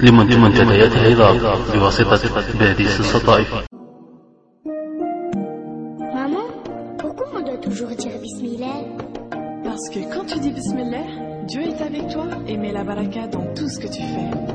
لمنتديات العظام بواسطة باديس الصطائف Maman, pourquoi on doit toujours dire Bismillah Parce que quand tu dis Bismillah, Dieu est avec toi et met la baraka dans tout ce que tu fais.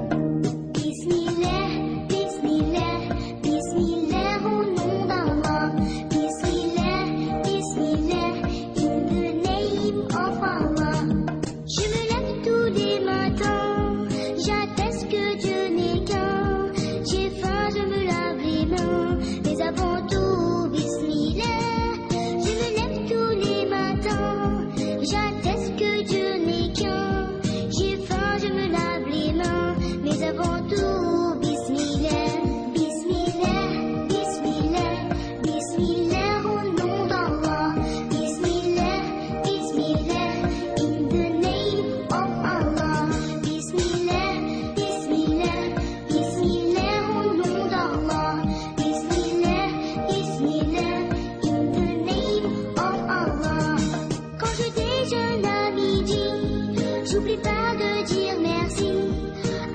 J'oublie pas de dire merci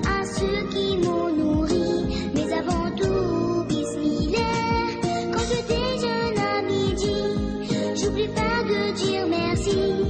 à ceux qui m'ont nourri, mais avant tout, Bismillah. Quand je déjeune à midi, j'oublie pas de dire merci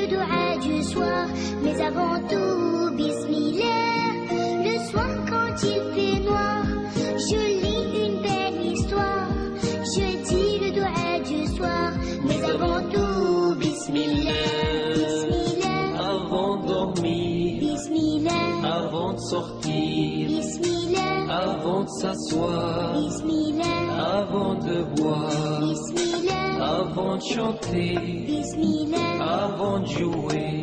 le doigt du soir, mais avant tout, Bismillah. Le soir quand il fait noir, je lis une belle histoire. Je dis le doigt du soir, mais avant tout, Bismillah. Bismillah, Avant de dormir, Bismillah, avant de sortir, Bismillah, avant de s'asseoir, Bismillah, avant de boire, Bismillah, avant de chanter, Bismillah, avant de jouer,